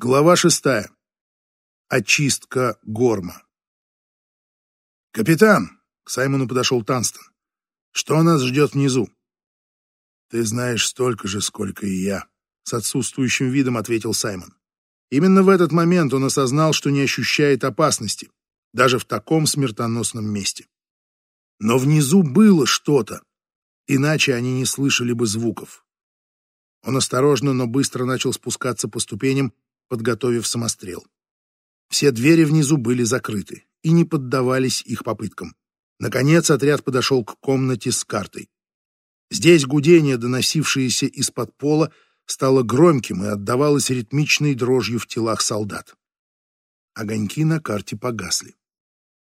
Глава шестая. Очистка Горма. «Капитан!» — к Саймону подошел Танстон. «Что нас ждет внизу?» «Ты знаешь столько же, сколько и я», — с отсутствующим видом ответил Саймон. Именно в этот момент он осознал, что не ощущает опасности, даже в таком смертоносном месте. Но внизу было что-то, иначе они не слышали бы звуков. Он осторожно, но быстро начал спускаться по ступеням, подготовив самострел. Все двери внизу были закрыты и не поддавались их попыткам. Наконец отряд подошел к комнате с картой. Здесь гудение, доносившееся из-под пола, стало громким и отдавалось ритмичной дрожью в телах солдат. Огоньки на карте погасли.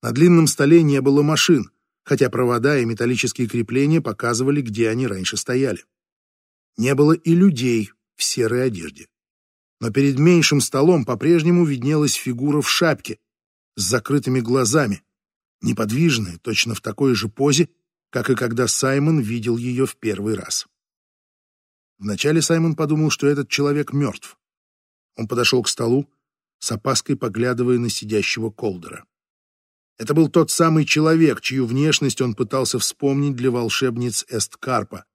На длинном столе не было машин, хотя провода и металлические крепления показывали, где они раньше стояли. Не было и людей в серой одежде но перед меньшим столом по-прежнему виднелась фигура в шапке с закрытыми глазами, неподвижная, точно в такой же позе, как и когда Саймон видел ее в первый раз. Вначале Саймон подумал, что этот человек мертв. Он подошел к столу, с опаской поглядывая на сидящего Колдера. Это был тот самый человек, чью внешность он пытался вспомнить для волшебниц Эсткарпа,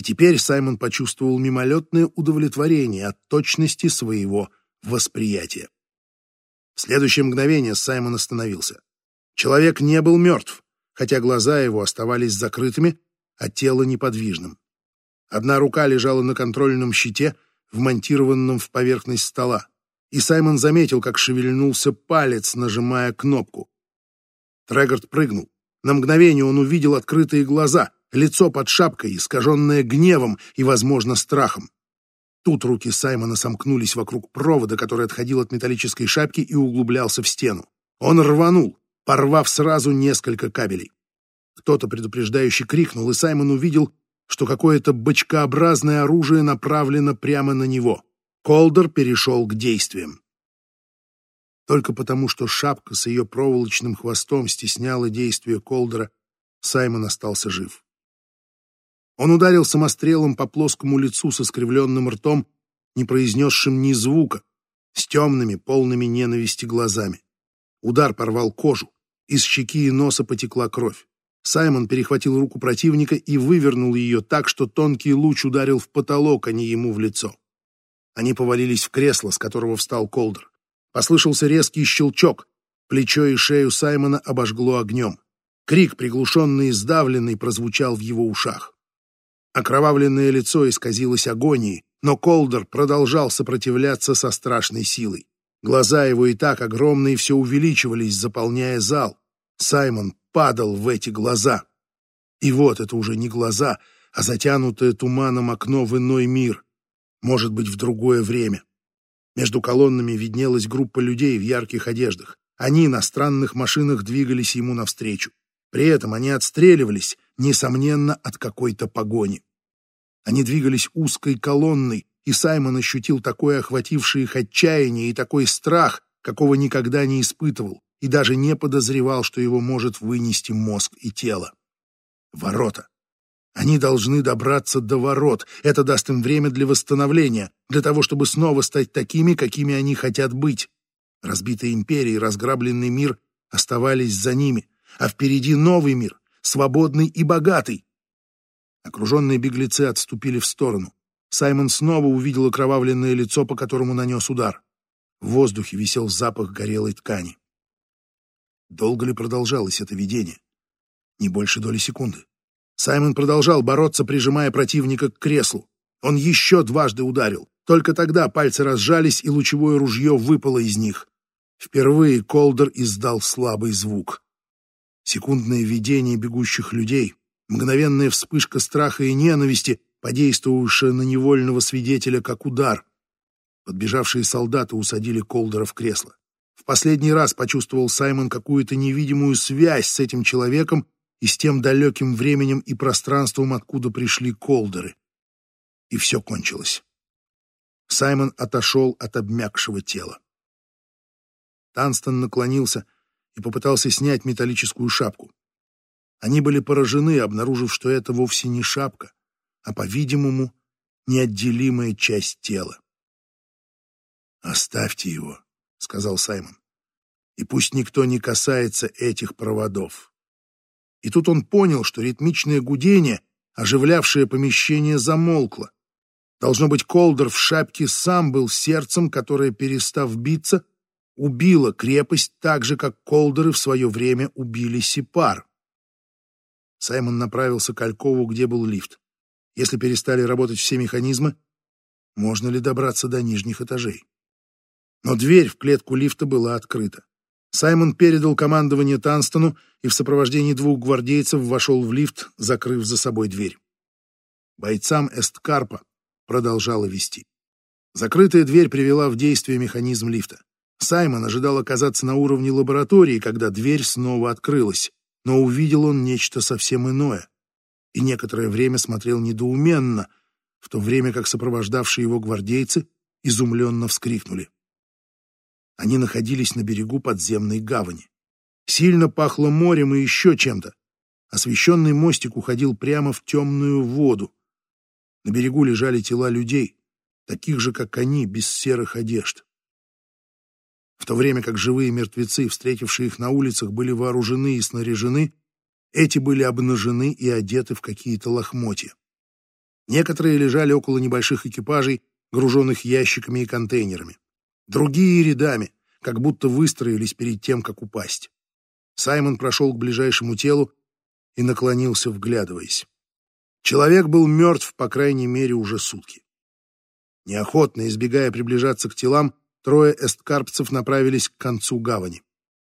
и теперь Саймон почувствовал мимолетное удовлетворение от точности своего восприятия. В следующее мгновение Саймон остановился. Человек не был мертв, хотя глаза его оставались закрытыми, а тело неподвижным. Одна рука лежала на контрольном щите, вмонтированном в поверхность стола, и Саймон заметил, как шевельнулся палец, нажимая кнопку. Трегорд прыгнул. На мгновение он увидел открытые глаза — лицо под шапкой, искаженное гневом и, возможно, страхом. Тут руки Саймона сомкнулись вокруг провода, который отходил от металлической шапки и углублялся в стену. Он рванул, порвав сразу несколько кабелей. Кто-то предупреждающе крикнул, и Саймон увидел, что какое-то бочкообразное оружие направлено прямо на него. Колдер перешел к действиям. Только потому, что шапка с ее проволочным хвостом стесняла действия Колдера, Саймон остался жив. Он ударил самострелом по плоскому лицу со скривленным ртом, не произнесшим ни звука, с темными, полными ненависти глазами. Удар порвал кожу, из щеки и носа потекла кровь. Саймон перехватил руку противника и вывернул ее так, что тонкий луч ударил в потолок, а не ему в лицо. Они повалились в кресло, с которого встал Колдер. Послышался резкий щелчок. Плечо и шею Саймона обожгло огнем. Крик, приглушенный и сдавленный, прозвучал в его ушах. Окровавленное лицо исказилось агонией, но Колдер продолжал сопротивляться со страшной силой. Глаза его и так огромные все увеличивались, заполняя зал. Саймон падал в эти глаза. И вот это уже не глаза, а затянутое туманом окно в иной мир. Может быть, в другое время. Между колоннами виднелась группа людей в ярких одеждах. Они на странных машинах двигались ему навстречу. При этом они отстреливались, несомненно, от какой-то погони. Они двигались узкой колонной, и Саймон ощутил такое охватившее их отчаяние и такой страх, какого никогда не испытывал, и даже не подозревал, что его может вынести мозг и тело. Ворота. Они должны добраться до ворот. Это даст им время для восстановления, для того, чтобы снова стать такими, какими они хотят быть. Разбитая империя и разграбленный мир оставались за ними, а впереди новый мир, свободный и богатый. Окруженные беглецы отступили в сторону. Саймон снова увидел окровавленное лицо, по которому нанес удар. В воздухе висел запах горелой ткани. Долго ли продолжалось это видение? Не больше доли секунды. Саймон продолжал бороться, прижимая противника к креслу. Он еще дважды ударил. Только тогда пальцы разжались, и лучевое ружье выпало из них. Впервые Колдер издал слабый звук. Секундное видение бегущих людей, мгновенная вспышка страха и ненависти, подействовавшая на невольного свидетеля как удар. Подбежавшие солдаты усадили Колдера в кресло. В последний раз почувствовал Саймон какую-то невидимую связь с этим человеком и с тем далеким временем и пространством, откуда пришли Колдеры. И все кончилось. Саймон отошел от обмякшего тела. Танстон наклонился — и попытался снять металлическую шапку. Они были поражены, обнаружив, что это вовсе не шапка, а, по-видимому, неотделимая часть тела. «Оставьте его», — сказал Саймон. «И пусть никто не касается этих проводов». И тут он понял, что ритмичное гудение, оживлявшее помещение, замолкло. Должно быть, Колдер в шапке сам был сердцем, которое, перестав биться, убило крепость так же, как Колдеры в свое время убили Сипар. Саймон направился к Алькову, где был лифт. Если перестали работать все механизмы, можно ли добраться до нижних этажей? Но дверь в клетку лифта была открыта. Саймон передал командование Танстону и в сопровождении двух гвардейцев вошел в лифт, закрыв за собой дверь. Бойцам Эсткарпа продолжала вести. Закрытая дверь привела в действие механизм лифта. Саймон ожидал оказаться на уровне лаборатории, когда дверь снова открылась, но увидел он нечто совсем иное и некоторое время смотрел недоуменно, в то время как сопровождавшие его гвардейцы изумленно вскрикнули. Они находились на берегу подземной гавани. Сильно пахло морем и еще чем-то. Освещенный мостик уходил прямо в темную воду. На берегу лежали тела людей, таких же, как они, без серых одежд. В то время как живые мертвецы, встретившие их на улицах, были вооружены и снаряжены, эти были обнажены и одеты в какие-то лохмотья. Некоторые лежали около небольших экипажей, груженных ящиками и контейнерами. Другие рядами, как будто выстроились перед тем, как упасть. Саймон прошел к ближайшему телу и наклонился, вглядываясь. Человек был мертв, по крайней мере, уже сутки. Неохотно, избегая приближаться к телам, трое эсткарпцев направились к концу гавани.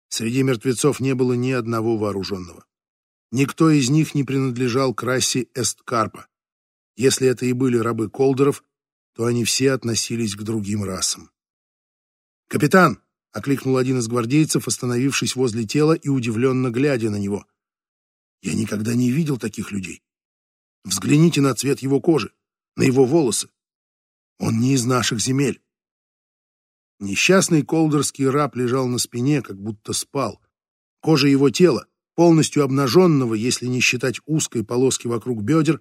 Среди мертвецов не было ни одного вооруженного. Никто из них не принадлежал к расе эсткарпа. Если это и были рабы колдеров, то они все относились к другим расам. «Капитан!» — окликнул один из гвардейцев, остановившись возле тела и удивленно глядя на него. «Я никогда не видел таких людей. Взгляните на цвет его кожи, на его волосы. Он не из наших земель. Несчастный колдерский раб лежал на спине, как будто спал. Кожа его тела, полностью обнаженного, если не считать узкой полоски вокруг бедер,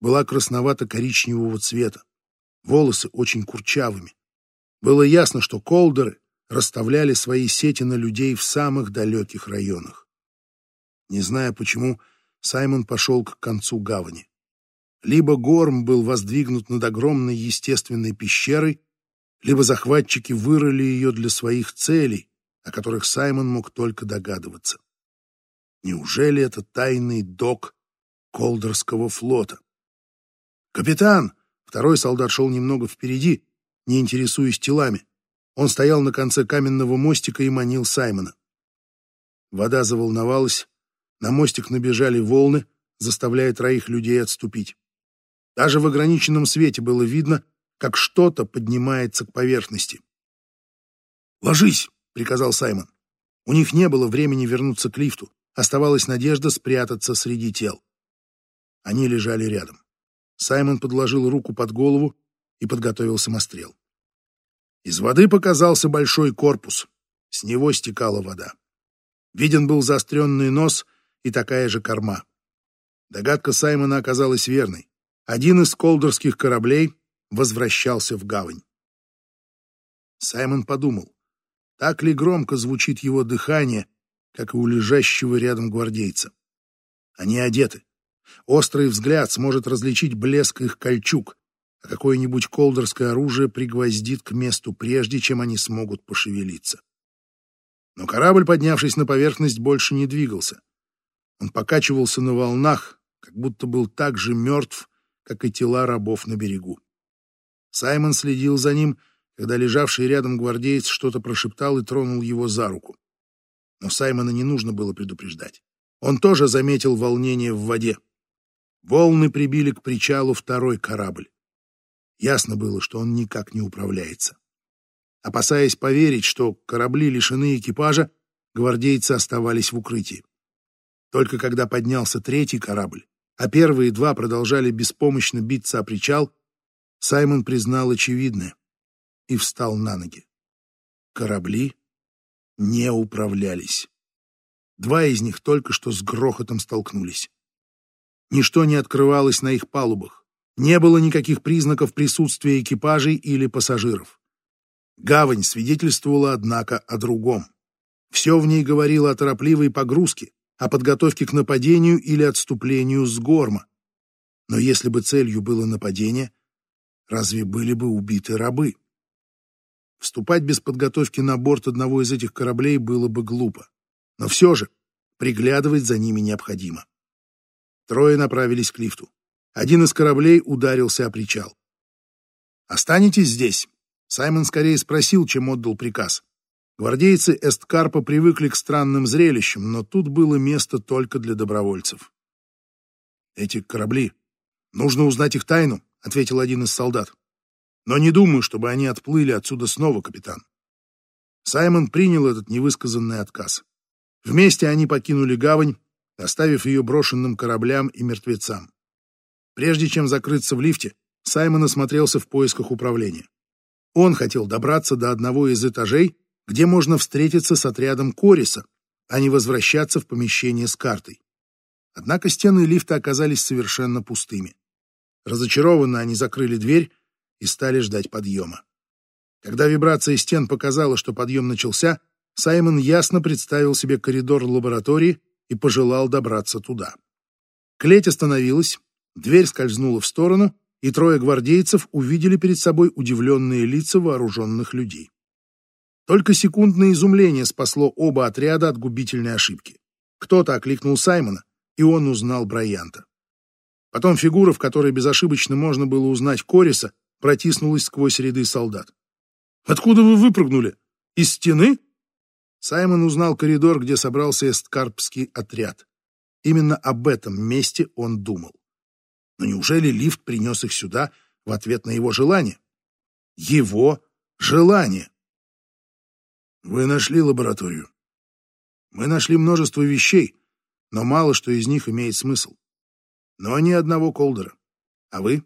была красновато-коричневого цвета. Волосы очень курчавыми. Было ясно, что колдеры расставляли свои сети на людей в самых далеких районах. Не зная почему, Саймон пошел к концу гавани. Либо горм был воздвигнут над огромной естественной пещерой, либо захватчики вырыли ее для своих целей, о которых Саймон мог только догадываться. Неужели это тайный док Колдерского флота? «Капитан!» Второй солдат шел немного впереди, не интересуясь телами. Он стоял на конце каменного мостика и манил Саймона. Вода заволновалась, на мостик набежали волны, заставляя троих людей отступить. Даже в ограниченном свете было видно, как что-то поднимается к поверхности. «Ложись!» — приказал Саймон. У них не было времени вернуться к лифту. Оставалась надежда спрятаться среди тел. Они лежали рядом. Саймон подложил руку под голову и подготовил самострел. Из воды показался большой корпус. С него стекала вода. Виден был заостренный нос и такая же корма. Догадка Саймона оказалась верной один из колдорских кораблей возвращался в гавань. Саймон подумал, так ли громко звучит его дыхание, как и у лежащего рядом гвардейца. Они одеты. Острый взгляд сможет различить блеск их кольчуг, а какое-нибудь колдорское оружие пригвоздит к месту, прежде чем они смогут пошевелиться. Но корабль, поднявшись на поверхность, больше не двигался. Он покачивался на волнах, как будто был так же мертв, как и тела рабов на берегу. Саймон следил за ним, когда лежавший рядом гвардеец что-то прошептал и тронул его за руку. Но Саймона не нужно было предупреждать. Он тоже заметил волнение в воде. Волны прибили к причалу второй корабль. Ясно было, что он никак не управляется. Опасаясь поверить, что корабли лишены экипажа, гвардейцы оставались в укрытии. Только когда поднялся третий корабль, а первые два продолжали беспомощно биться о причал, Саймон признал очевидное и встал на ноги. Корабли не управлялись. Два из них только что с грохотом столкнулись. Ничто не открывалось на их палубах. Не было никаких признаков присутствия экипажей или пассажиров. Гавань свидетельствовала, однако, о другом. Все в ней говорило о торопливой погрузке, о подготовке к нападению или отступлению с горма. Но если бы целью было нападение, разве были бы убиты рабы? Вступать без подготовки на борт одного из этих кораблей было бы глупо. Но все же приглядывать за ними необходимо. Трое направились к лифту. Один из кораблей ударился о причал. «Останетесь здесь?» Саймон скорее спросил, чем отдал приказ. Гвардейцы Эсткарпа привыкли к странным зрелищам, но тут было место только для добровольцев. «Эти корабли. Нужно узнать их тайну», — ответил один из солдат. «Но не думаю, чтобы они отплыли отсюда снова, капитан». Саймон принял этот невысказанный отказ. Вместе они покинули гавань, оставив ее брошенным кораблям и мертвецам. Прежде чем закрыться в лифте, Саймон осмотрелся в поисках управления. Он хотел добраться до одного из этажей, где можно встретиться с отрядом Кориса, а не возвращаться в помещение с картой. Однако стены лифта оказались совершенно пустыми. Разочарованно они закрыли дверь и стали ждать подъема. Когда вибрация стен показала, что подъем начался, Саймон ясно представил себе коридор лаборатории и пожелал добраться туда. Клеть остановилась, дверь скользнула в сторону, и трое гвардейцев увидели перед собой удивленные лица вооруженных людей. Только секундное изумление спасло оба отряда от губительной ошибки. Кто-то окликнул Саймона, и он узнал Брайанта. Потом фигура, в которой безошибочно можно было узнать Кориса, протиснулась сквозь ряды солдат. «Откуда вы выпрыгнули? Из стены?» Саймон узнал коридор, где собрался эсткарпский отряд. Именно об этом месте он думал. Но неужели лифт принес их сюда в ответ на его желание? Его желание! Вы нашли лабораторию. Мы нашли множество вещей, но мало что из них имеет смысл. Но ни одного Колдера. А вы?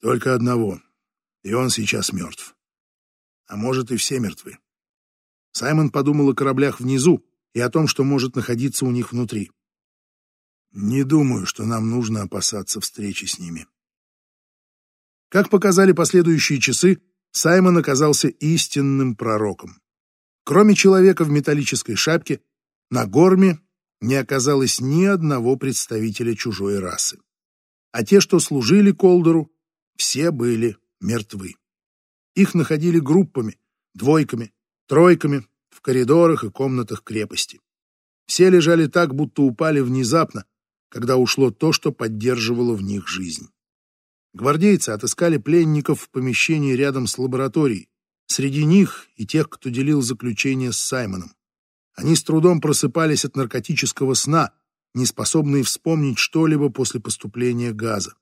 Только одного. И он сейчас мертв. А может, и все мертвы. Саймон подумал о кораблях внизу и о том, что может находиться у них внутри. Не думаю, что нам нужно опасаться встречи с ними. Как показали последующие часы, Саймон оказался истинным пророком. Кроме человека в металлической шапке, на горме не оказалось ни одного представителя чужой расы. А те, что служили Колдеру, все были мертвы. Их находили группами, двойками, тройками в коридорах и комнатах крепости. Все лежали так, будто упали внезапно, когда ушло то, что поддерживало в них жизнь. Гвардейцы отыскали пленников в помещении рядом с лабораторией, среди них и тех, кто делил заключение с Саймоном. Они с трудом просыпались от наркотического сна, не способные вспомнить что-либо после поступления газа.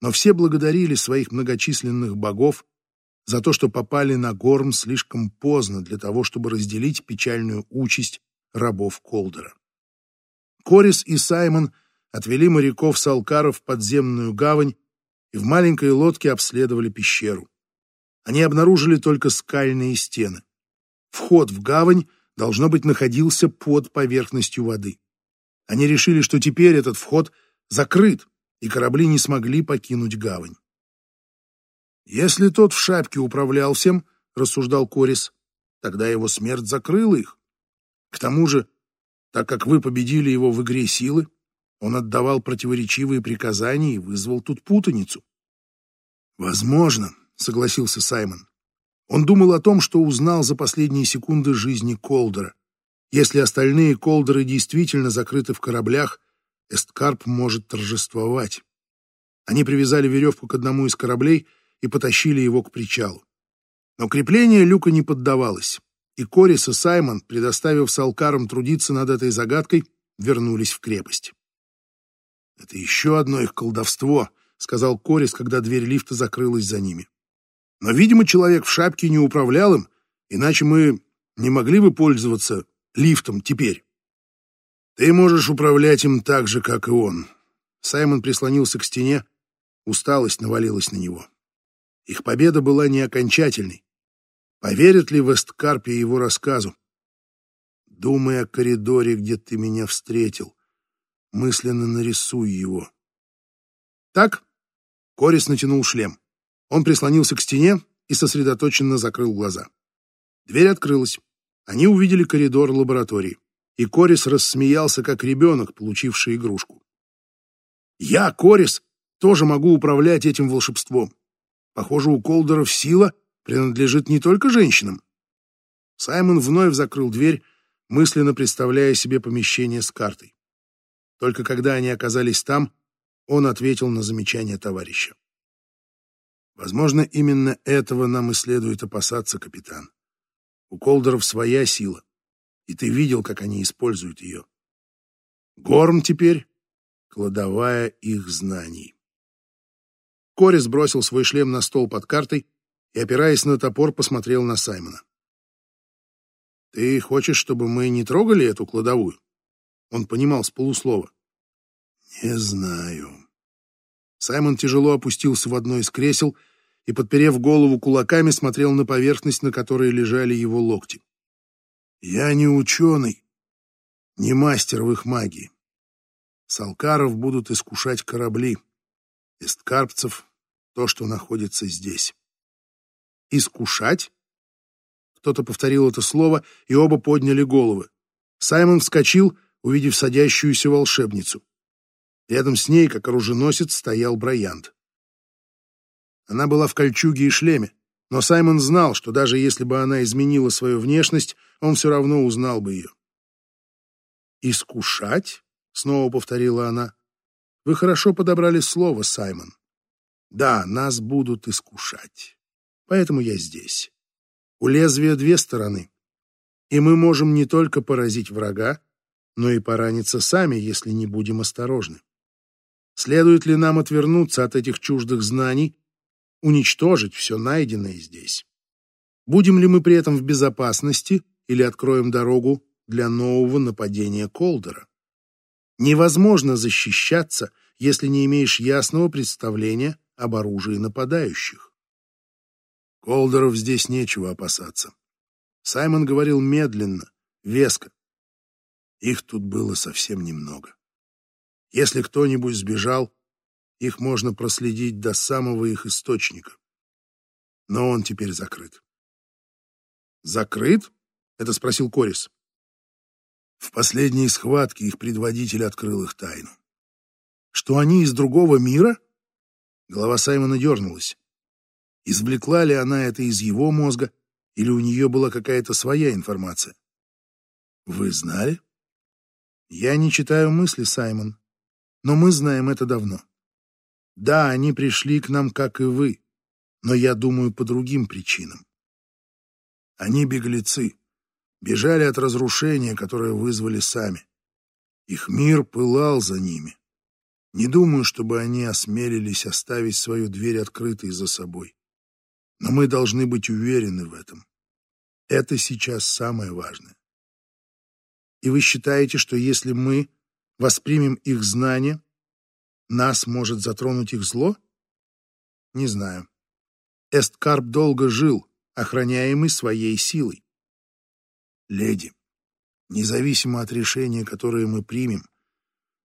Но все благодарили своих многочисленных богов за то, что попали на Горм слишком поздно для того, чтобы разделить печальную участь рабов Колдера. Корис и Саймон отвели моряков с Алкара в подземную гавань и в маленькой лодке обследовали пещеру. Они обнаружили только скальные стены. Вход в гавань, должно быть, находился под поверхностью воды. Они решили, что теперь этот вход закрыт, и корабли не смогли покинуть гавань. Если тот в шапке управлял всем, рассуждал Корис, тогда его смерть закрыла их. К тому же, так как вы победили его в игре силы, он отдавал противоречивые приказания и вызвал тут путаницу. Возможно, согласился Саймон. Он думал о том, что узнал за последние секунды жизни Колдера. Если остальные Колдеры действительно закрыты в кораблях, Эсткарп может торжествовать. Они привязали веревку к одному из кораблей и потащили его к причалу. Но крепление люка не поддавалось, и Корис и Саймон, предоставив Салкарам трудиться над этой загадкой, вернулись в крепость. «Это еще одно их колдовство», — сказал Корис, когда дверь лифта закрылась за ними. «Но, видимо, человек в шапке не управлял им, иначе мы не могли бы пользоваться лифтом теперь». «Ты можешь управлять им так же, как и он». Саймон прислонился к стене, усталость навалилась на него. Их победа была не окончательной. Поверит ли Весткарпе его рассказу? Думай о коридоре, где ты меня встретил. Мысленно нарисуй его. Так, Корис натянул шлем. Он прислонился к стене и сосредоточенно закрыл глаза. Дверь открылась. Они увидели коридор лаборатории, и Корис рассмеялся, как ребенок, получивший игрушку. «Я, Корис, тоже могу управлять этим волшебством. Похоже, у Колдеров сила принадлежит не только женщинам». Саймон вновь закрыл дверь, мысленно представляя себе помещение с картой. Только когда они оказались там, он ответил на замечание товарища. Возможно, именно этого нам и следует опасаться, капитан. У Колдеров своя сила, и ты видел, как они используют ее. Горм теперь — кладовая их знаний. Корис бросил свой шлем на стол под картой и, опираясь на топор, посмотрел на Саймона. «Ты хочешь, чтобы мы не трогали эту кладовую?» Он понимал с полуслова. «Не знаю». Саймон тяжело опустился в одно из кресел и, подперев голову кулаками, смотрел на поверхность, на которой лежали его локти. «Я не ученый, не мастер в их магии. Салкаров будут искушать корабли, эсткарпцев — то, что находится здесь». «Искушать?» Кто-то повторил это слово, и оба подняли головы. Саймон вскочил, увидев садящуюся волшебницу. Рядом с ней, как оруженосец, стоял Брайант. Она была в кольчуге и шлеме, но Саймон знал, что даже если бы она изменила свою внешность, он все равно узнал бы ее. «Искушать?» — снова повторила она. «Вы хорошо подобрали слово, Саймон. Да, нас будут искушать. Поэтому я здесь. У лезвия две стороны. И мы можем не только поразить врага, но и пораниться сами, если не будем осторожны. Следует ли нам отвернуться от этих чуждых знаний, уничтожить все найденное здесь? Будем ли мы при этом в безопасности или откроем дорогу для нового нападения Колдера? Невозможно защищаться, если не имеешь ясного представления об оружии нападающих. Колдеров здесь нечего опасаться. Саймон говорил медленно, веско. Их тут было совсем немного. Если кто-нибудь сбежал, их можно проследить до самого их источника. Но он теперь закрыт. «Закрыт?» — это спросил Корис. В последней схватке их предводитель открыл их тайну. «Что они из другого мира?» Голова Саймона дернулась. Извлекла ли она это из его мозга, или у нее была какая-то своя информация? «Вы знали?» «Я не читаю мысли, Саймон но мы знаем это давно. Да, они пришли к нам, как и вы, но я думаю по другим причинам. Они беглецы, бежали от разрушения, которое вызвали сами. Их мир пылал за ними. Не думаю, чтобы они осмелились оставить свою дверь открытой за собой. Но мы должны быть уверены в этом. Это сейчас самое важное. И вы считаете, что если мы воспримем их знания, нас может затронуть их зло? Не знаю. Эсткарп долго жил, охраняемый своей силой. Леди, независимо от решения, которое мы примем,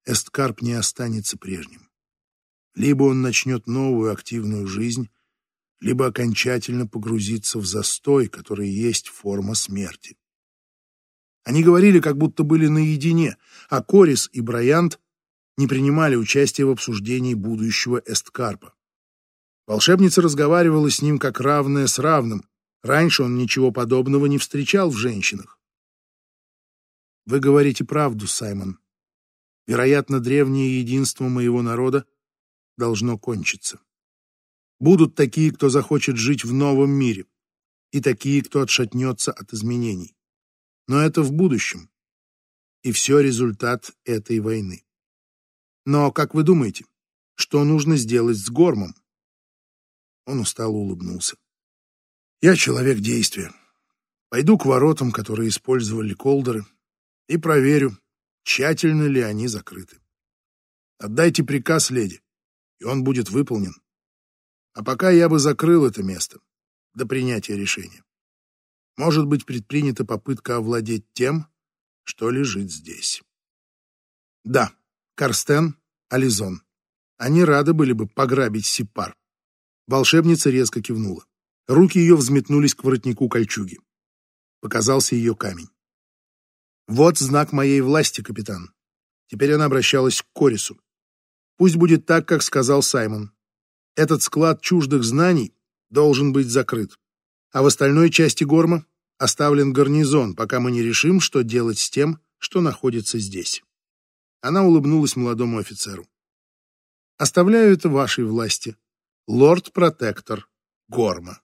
Эсткарп не останется прежним. Либо он начнет новую активную жизнь, либо окончательно погрузится в застой, который есть форма смерти. Они говорили, как будто были наедине, а Корис и Брайант не принимали участия в обсуждении будущего Эсткарпа. Волшебница разговаривала с ним как равная с равным. Раньше он ничего подобного не встречал в женщинах. Вы говорите правду, Саймон. Вероятно, древнее единство моего народа должно кончиться. Будут такие, кто захочет жить в новом мире, и такие, кто отшатнется от изменений но это в будущем. И все результат этой войны. Но, как вы думаете, что нужно сделать с Гормом? Он устало улыбнулся. Я человек действия. Пойду к воротам, которые использовали колдеры, и проверю, тщательно ли они закрыты. Отдайте приказ, леди, и он будет выполнен. А пока я бы закрыл это место до принятия решения может быть предпринята попытка овладеть тем, что лежит здесь. Да, Карстен, Ализон. Они рады были бы пограбить Сипар. Волшебница резко кивнула. Руки ее взметнулись к воротнику кольчуги. Показался ее камень. «Вот знак моей власти, капитан». Теперь она обращалась к Корису. «Пусть будет так, как сказал Саймон. Этот склад чуждых знаний должен быть закрыт, а в остальной части Горма оставлен гарнизон, пока мы не решим, что делать с тем, что находится здесь». Она улыбнулась молодому офицеру. «Оставляю это вашей власти, лорд-протектор Горма».